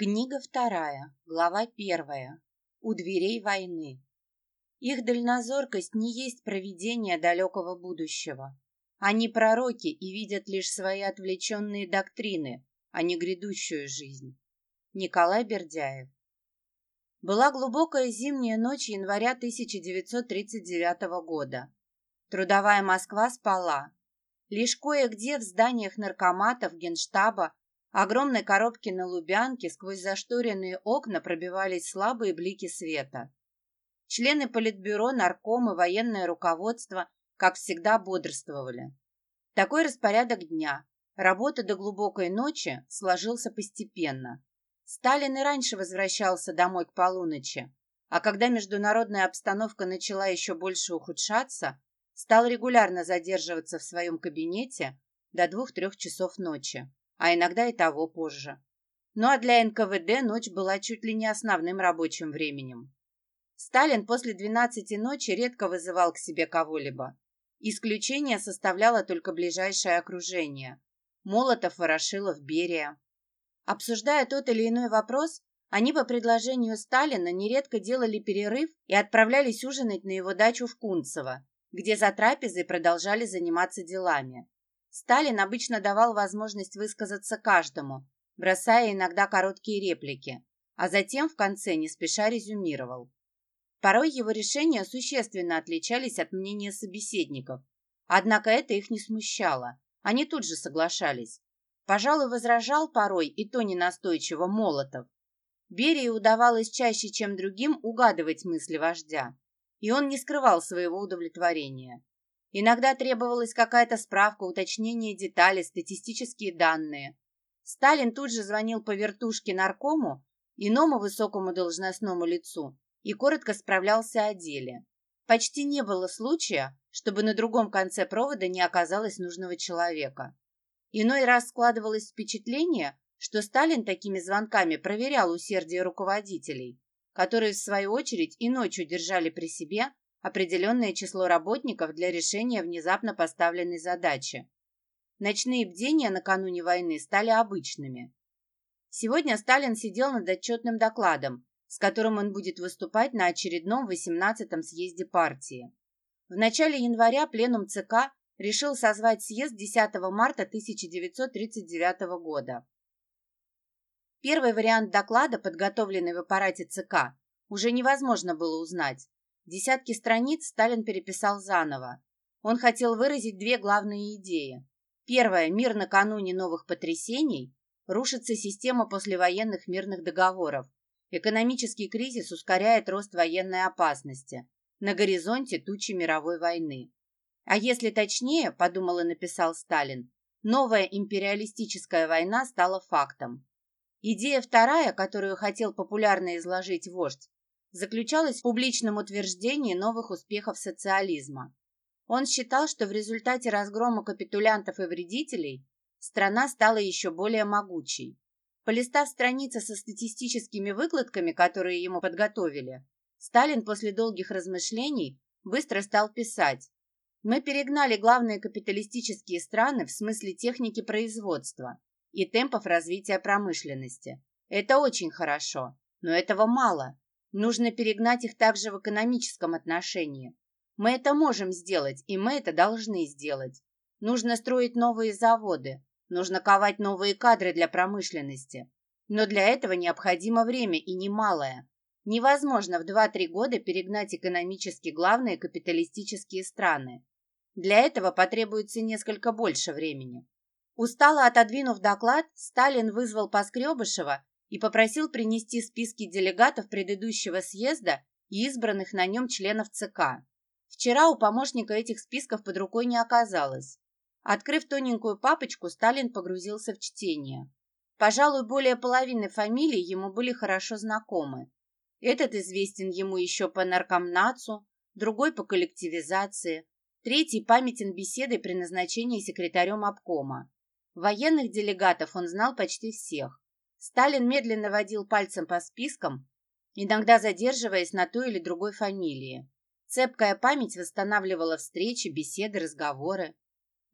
Книга вторая, глава первая. У дверей войны. Их дальнозоркость не есть провидение далекого будущего. Они пророки и видят лишь свои отвлеченные доктрины, а не грядущую жизнь. Николай Бердяев. Была глубокая зимняя ночь января 1939 года. Трудовая Москва спала. Лишь кое-где в зданиях наркоматов, генштаба огромной коробки на Лубянке сквозь зашторенные окна пробивались слабые блики света. Члены политбюро, наркомы, военное руководство, как всегда, бодрствовали. Такой распорядок дня, работа до глубокой ночи, сложился постепенно. Сталин и раньше возвращался домой к полуночи, а когда международная обстановка начала еще больше ухудшаться, стал регулярно задерживаться в своем кабинете до двух-трех часов ночи а иногда и того позже. Ну а для НКВД ночь была чуть ли не основным рабочим временем. Сталин после 12 ночи редко вызывал к себе кого-либо. Исключение составляло только ближайшее окружение. Молотов, Ворошилов, Берия. Обсуждая тот или иной вопрос, они по предложению Сталина нередко делали перерыв и отправлялись ужинать на его дачу в Кунцево, где за трапезой продолжали заниматься делами. Сталин обычно давал возможность высказаться каждому, бросая иногда короткие реплики, а затем в конце не спеша резюмировал. Порой его решения существенно отличались от мнения собеседников, однако это их не смущало, они тут же соглашались. Пожалуй, возражал порой и то ненастойчиво Молотов. Берии удавалось чаще, чем другим, угадывать мысли вождя, и он не скрывал своего удовлетворения. Иногда требовалась какая-то справка, уточнение деталей, статистические данные. Сталин тут же звонил по вертушке наркому, иному высокому должностному лицу, и коротко справлялся о деле. Почти не было случая, чтобы на другом конце провода не оказалось нужного человека. Иной раз складывалось впечатление, что Сталин такими звонками проверял усердие руководителей, которые, в свою очередь, и ночью держали при себе определенное число работников для решения внезапно поставленной задачи. Ночные бдения накануне войны стали обычными. Сегодня Сталин сидел над отчетным докладом, с которым он будет выступать на очередном 18-м съезде партии. В начале января пленум ЦК решил созвать съезд 10 марта 1939 года. Первый вариант доклада, подготовленный в аппарате ЦК, уже невозможно было узнать. Десятки страниц Сталин переписал заново. Он хотел выразить две главные идеи. Первая – мир накануне новых потрясений. Рушится система послевоенных мирных договоров. Экономический кризис ускоряет рост военной опасности. На горизонте тучи мировой войны. А если точнее, подумал и написал Сталин, новая империалистическая война стала фактом. Идея вторая, которую хотел популярно изложить вождь, заключалась в публичном утверждении новых успехов социализма. Он считал, что в результате разгрома капитулянтов и вредителей страна стала еще более могучей. Полистав страницы со статистическими выкладками, которые ему подготовили, Сталин после долгих размышлений быстро стал писать «Мы перегнали главные капиталистические страны в смысле техники производства и темпов развития промышленности. Это очень хорошо, но этого мало. Нужно перегнать их также в экономическом отношении. Мы это можем сделать, и мы это должны сделать. Нужно строить новые заводы, нужно ковать новые кадры для промышленности. Но для этого необходимо время и немалое. Невозможно в 2-3 года перегнать экономически главные капиталистические страны. Для этого потребуется несколько больше времени. Устало отодвинув доклад, Сталин вызвал Поскребышева и попросил принести списки делегатов предыдущего съезда и избранных на нем членов ЦК. Вчера у помощника этих списков под рукой не оказалось. Открыв тоненькую папочку, Сталин погрузился в чтение. Пожалуй, более половины фамилий ему были хорошо знакомы. Этот известен ему еще по наркомнацу, другой по коллективизации, третий памятен беседой при назначении секретарем обкома. Военных делегатов он знал почти всех. Сталин медленно водил пальцем по спискам, иногда задерживаясь на той или другой фамилии. Цепкая память восстанавливала встречи, беседы, разговоры.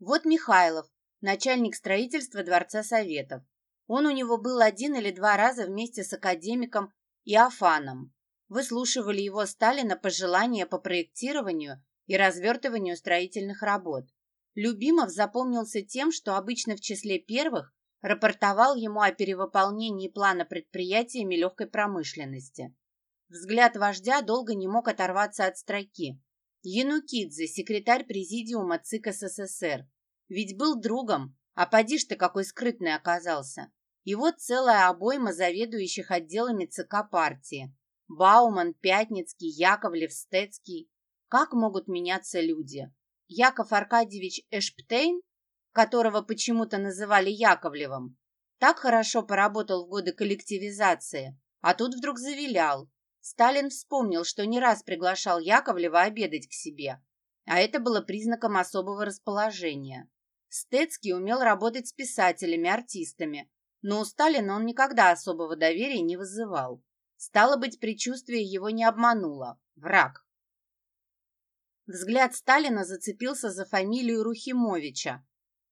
Вот Михайлов, начальник строительства Дворца Советов. Он у него был один или два раза вместе с академиком Иофаном. Выслушивали его Сталина пожелания по проектированию и развертыванию строительных работ. Любимов запомнился тем, что обычно в числе первых рапортовал ему о перевыполнении плана предприятиями легкой промышленности. Взгляд вождя долго не мог оторваться от строки. Янукидзе, секретарь президиума ЦИК СССР. Ведь был другом, а поди ж ты какой скрытный оказался. И вот целая обойма заведующих отделами ЦК партии. Бауман, Пятницкий, Яковлев, Стецкий. Как могут меняться люди? Яков Аркадьевич Эшптейн, которого почему-то называли Яковлевым, так хорошо поработал в годы коллективизации, а тут вдруг завилял. Сталин вспомнил, что не раз приглашал Яковлева обедать к себе, а это было признаком особого расположения. Стецкий умел работать с писателями, артистами, но у Сталина он никогда особого доверия не вызывал. Стало быть, предчувствие его не обмануло. Враг. Взгляд Сталина зацепился за фамилию Рухимовича,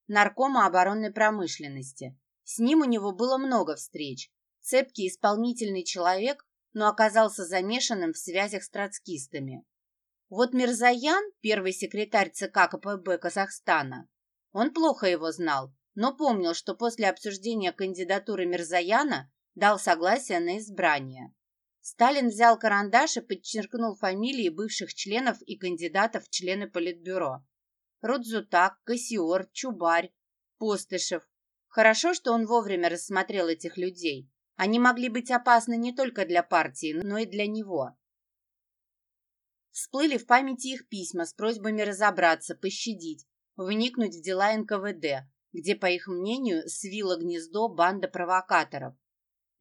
наркома оборонной промышленности. С ним у него было много встреч. Цепкий исполнительный человек, но оказался замешанным в связях с троцкистами. Вот Мирзаян, первый секретарь ЦК КПБ Казахстана, он плохо его знал, но помнил, что после обсуждения кандидатуры Мирзаяна дал согласие на избрание. Сталин взял карандаш и подчеркнул фамилии бывших членов и кандидатов в члены Политбюро. Рудзутак, Кассиор, Чубарь, Постышев. Хорошо, что он вовремя рассмотрел этих людей. Они могли быть опасны не только для партии, но и для него. Всплыли в памяти их письма с просьбами разобраться, пощадить, вникнуть в дела НКВД, где, по их мнению, свило гнездо банда провокаторов.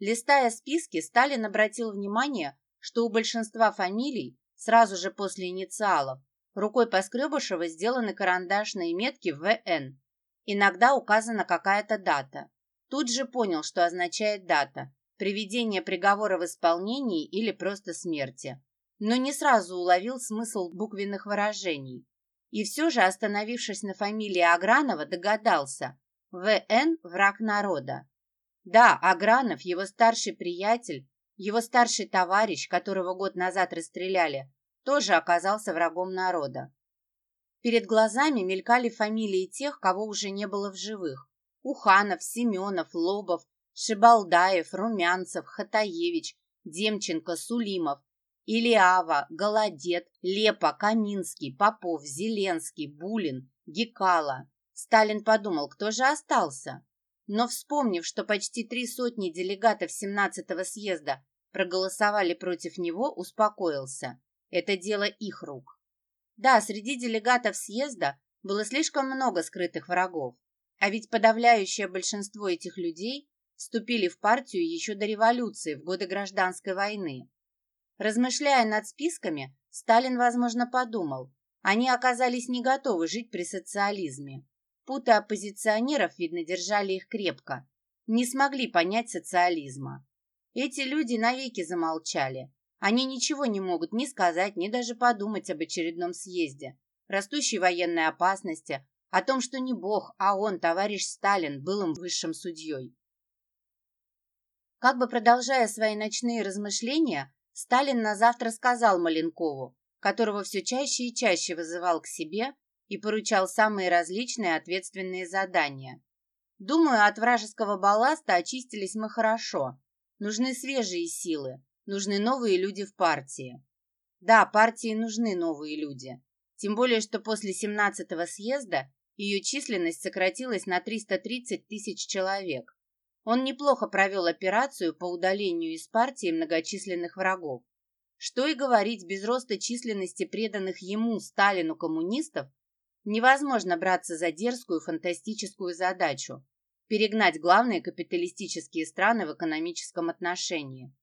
Листая списки, Сталин обратил внимание, что у большинства фамилий сразу же после инициалов рукой Поскребышева сделаны карандашные метки ВН. Иногда указана какая-то дата. Тут же понял, что означает дата – приведение приговора в исполнении или просто смерти. Но не сразу уловил смысл буквенных выражений. И все же, остановившись на фамилии Агранова, догадался – ВН – враг народа. Да, Агранов, его старший приятель, его старший товарищ, которого год назад расстреляли, тоже оказался врагом народа. Перед глазами мелькали фамилии тех, кого уже не было в живых. Уханов, Семенов, Лобов, Шибалдаев, Румянцев, Хатаевич, Демченко, Сулимов, Илиава, Голодет, Лепа, Каминский, Попов, Зеленский, Булин, Гекала. Сталин подумал, кто же остался? но, вспомнив, что почти три сотни делегатов 17-го съезда проголосовали против него, успокоился. Это дело их рук. Да, среди делегатов съезда было слишком много скрытых врагов, а ведь подавляющее большинство этих людей вступили в партию еще до революции, в годы гражданской войны. Размышляя над списками, Сталин, возможно, подумал, они оказались не готовы жить при социализме. Путы оппозиционеров, видно, держали их крепко. Не смогли понять социализма. Эти люди навеки замолчали. Они ничего не могут ни сказать, ни даже подумать об очередном съезде, растущей военной опасности, о том, что не Бог, а он, товарищ Сталин, был им высшим судьей. Как бы продолжая свои ночные размышления, Сталин на завтра сказал Маленкову, которого все чаще и чаще вызывал к себе, и поручал самые различные ответственные задания. Думаю, от вражеского балласта очистились мы хорошо. Нужны свежие силы, нужны новые люди в партии. Да, партии нужны новые люди. Тем более, что после 17-го съезда ее численность сократилась на 330 тысяч человек. Он неплохо провел операцию по удалению из партии многочисленных врагов. Что и говорить, без роста численности преданных ему, Сталину, коммунистов, Невозможно браться за дерзкую фантастическую задачу – перегнать главные капиталистические страны в экономическом отношении.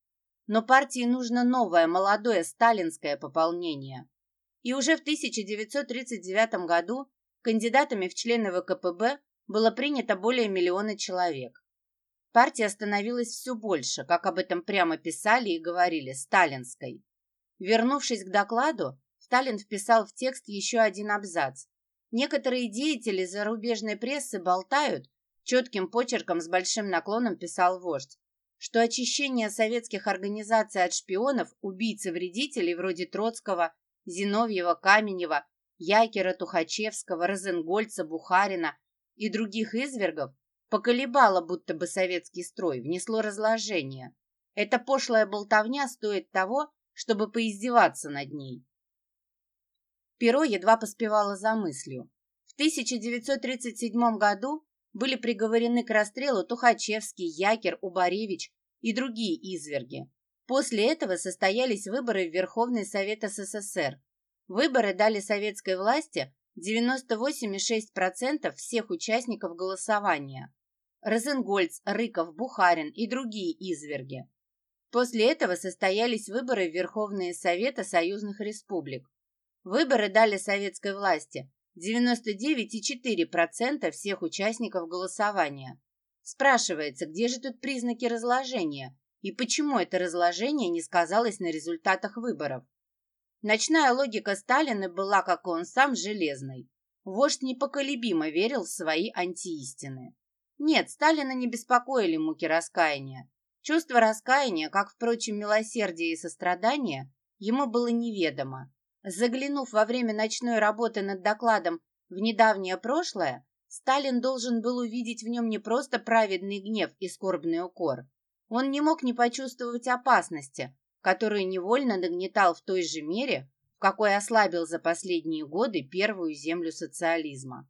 Но партии нужно новое, молодое сталинское пополнение. И уже в 1939 году кандидатами в члены ВКПБ было принято более миллиона человек. Партия становилась все больше, как об этом прямо писали и говорили, сталинской. Вернувшись к докладу, Сталин вписал в текст еще один абзац, Некоторые деятели зарубежной прессы болтают, Четким почерком с большим наклоном писал вождь, что очищение советских организаций от шпионов, убийц и вредителей вроде Троцкого, Зиновьева, Каменева, Якера, Тухачевского, Розенгольца, Бухарина и других извергов поколебало будто бы советский строй, внесло разложение. Эта пошлая болтовня стоит того, чтобы поиздеваться над ней. Перо едва поспевало за мыслью. В 1937 году были приговорены к расстрелу Тухачевский, Якер, Убаревич и другие изверги. После этого состоялись выборы в Верховный Совет СССР. Выборы дали советской власти 98,6% всех участников голосования. Розенгольц, Рыков, Бухарин и другие изверги. После этого состоялись выборы в Верховные Советы союзных республик. Выборы дали советской власти 99,4% всех участников голосования. Спрашивается, где же тут признаки разложения и почему это разложение не сказалось на результатах выборов? Ночная логика Сталина была, как он сам, железной. Вождь непоколебимо верил в свои антиистины. Нет, Сталина не беспокоили муки раскаяния. Чувство раскаяния, как, впрочем, милосердие и сострадание, ему было неведомо. Заглянув во время ночной работы над докладом в недавнее прошлое, Сталин должен был увидеть в нем не просто праведный гнев и скорбный укор. Он не мог не почувствовать опасности, которую невольно нагнетал в той же мере, в какой ослабил за последние годы первую землю социализма.